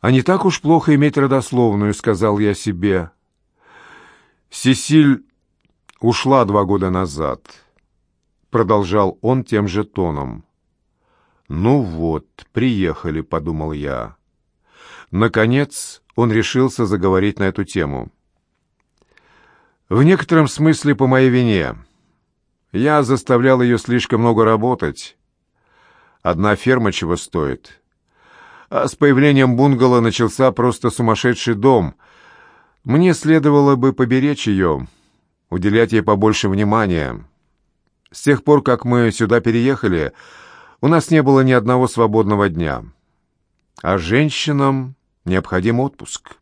«А не так уж плохо иметь родословную», — сказал я себе. «Сесиль ушла два года назад», — продолжал он тем же тоном. «Ну вот, приехали», — подумал я. Наконец он решился заговорить на эту тему. «В некотором смысле по моей вине. Я заставлял ее слишком много работать. Одна ферма чего стоит. А с появлением бунгало начался просто сумасшедший дом. Мне следовало бы поберечь ее, уделять ей побольше внимания. С тех пор, как мы сюда переехали, у нас не было ни одного свободного дня. А женщинам необходим отпуск.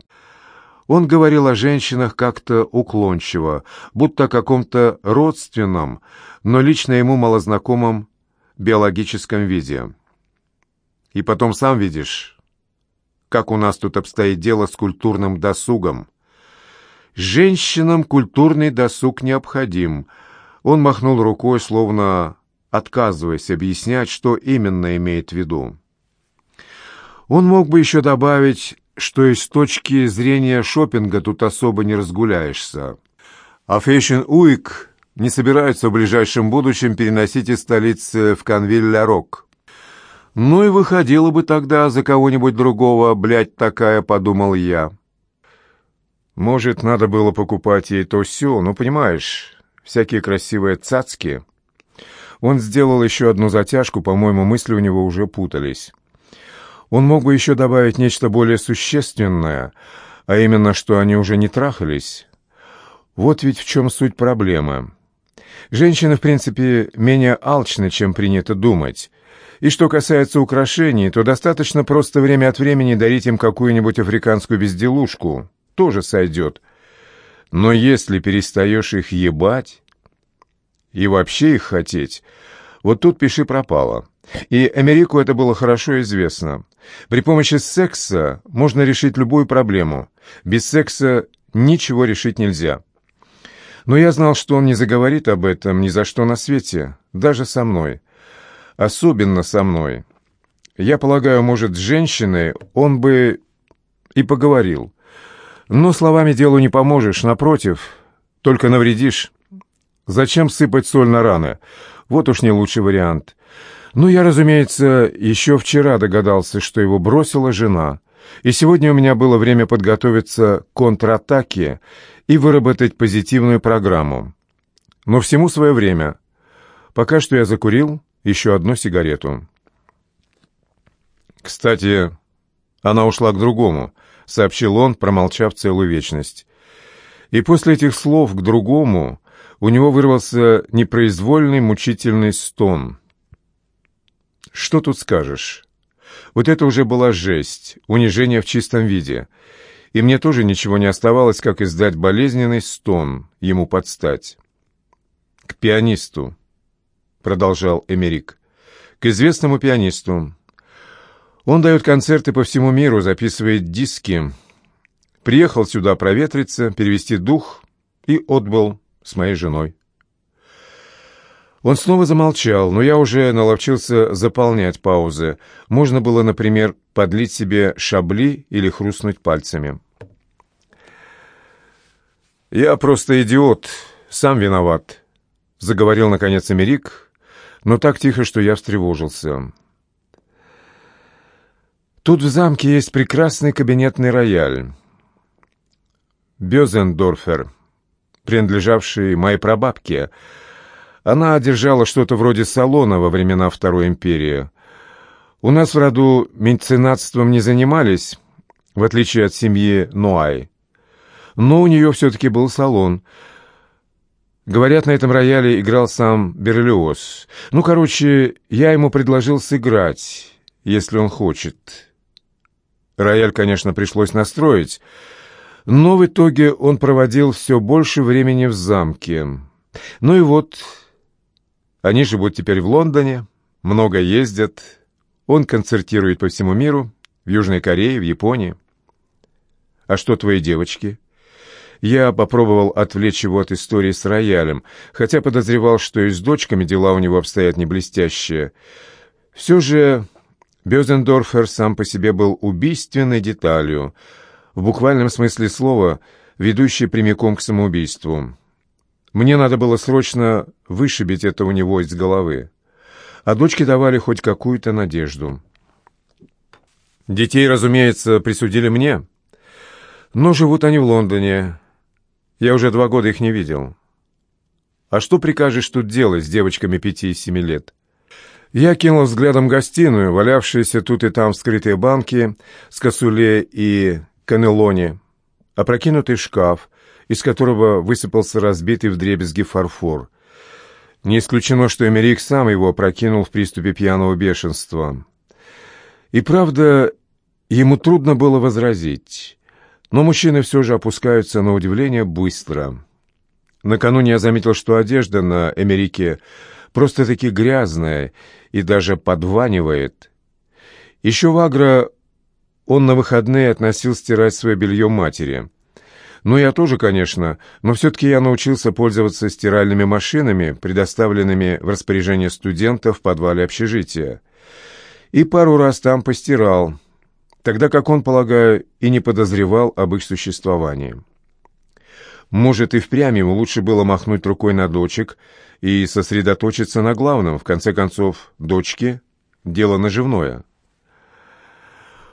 Он говорил о женщинах как-то уклончиво, будто о каком-то родственном, но лично ему малознакомом биологическом виде. И потом сам видишь, как у нас тут обстоит дело с культурным досугом. Женщинам культурный досуг необходим. Он махнул рукой, словно отказываясь объяснять, что именно имеет в виду. Он мог бы еще добавить, что и с точки зрения шопинга тут особо не разгуляешься. А Fashion Week не собираются в ближайшем будущем переносить из столицы в Конвиль-Ля-Рок. Ну и выходила бы тогда за кого-нибудь другого, блядь, такая, подумал я. Может, надо было покупать ей то все, ну, понимаешь, всякие красивые цацки. Он сделал еще одну затяжку, по-моему, мысли у него уже путались. Он мог бы еще добавить нечто более существенное, а именно, что они уже не трахались. Вот ведь в чем суть проблемы. Женщины, в принципе, менее алчны, чем принято думать. И что касается украшений, то достаточно просто время от времени дарить им какую-нибудь африканскую безделушку. Тоже сойдет. Но если перестаешь их ебать и вообще их хотеть, вот тут пиши пропало. И Америку это было хорошо известно. При помощи секса можно решить любую проблему. Без секса ничего решить нельзя. Но я знал, что он не заговорит об этом ни за что на свете, даже со мной. Особенно со мной. Я полагаю, может, с женщиной он бы и поговорил. Но словами делу не поможешь, напротив, только навредишь. Зачем сыпать соль на раны? Вот уж не лучший вариант. Ну, я, разумеется, еще вчера догадался, что его бросила жена. И сегодня у меня было время подготовиться к контратаке и выработать позитивную программу. Но всему свое время. Пока что я закурил еще одну сигарету. «Кстати, она ушла к другому», — сообщил он, промолчав целую вечность. И после этих слов «к другому» у него вырвался непроизвольный мучительный стон. «Что тут скажешь?» Вот это уже была жесть, унижение в чистом виде — и мне тоже ничего не оставалось, как издать болезненный стон, ему подстать. «К пианисту», — продолжал Эмерик, — «к известному пианисту. Он дает концерты по всему миру, записывает диски. Приехал сюда проветриться, перевести дух и отбыл с моей женой». Он снова замолчал, но я уже наловчился заполнять паузы. Можно было, например, подлить себе шабли или хрустнуть пальцами. «Я просто идиот, сам виноват», — заговорил, наконец, Америк, но так тихо, что я встревожился. «Тут в замке есть прекрасный кабинетный рояль. Бёзендорфер, принадлежавший моей прабабке. Она одержала что-то вроде салона во времена Второй империи. У нас в роду меценатством не занимались, в отличие от семьи Нуай но у нее все-таки был салон. Говорят, на этом рояле играл сам Берлиоз. Ну, короче, я ему предложил сыграть, если он хочет. Рояль, конечно, пришлось настроить, но в итоге он проводил все больше времени в замке. Ну и вот, они живут теперь в Лондоне, много ездят, он концертирует по всему миру, в Южной Корее, в Японии. А что твои девочки? Я попробовал отвлечь его от истории с роялем, хотя подозревал, что и с дочками дела у него обстоят не блестящие. Все же Бёзендорфер сам по себе был убийственной деталью, в буквальном смысле слова, ведущей прямиком к самоубийству. Мне надо было срочно вышибить это у него из головы. А дочки давали хоть какую-то надежду. Детей, разумеется, присудили мне. Но живут они в Лондоне. Я уже два года их не видел. А что прикажешь тут делать с девочками пяти и семи лет? Я кинул взглядом гостиную, валявшиеся тут и там скрытые банки с косуле и канелоне, опрокинутый шкаф, из которого высыпался разбитый вдребезги фарфор. Не исключено, что Эмерик сам его опрокинул в приступе пьяного бешенства. И правда, ему трудно было возразить, но мужчины все же опускаются на удивление быстро. Накануне я заметил, что одежда на Эмерике просто-таки грязная и даже подванивает. Еще в Агро он на выходные относил стирать свое белье матери. Ну, я тоже, конечно, но все-таки я научился пользоваться стиральными машинами, предоставленными в распоряжение студентов в подвале общежития. И пару раз там постирал, тогда как он, полагаю, и не подозревал об их существовании. Может, и впрямь ему лучше было махнуть рукой на дочек и сосредоточиться на главном. В конце концов, дочки — дело наживное —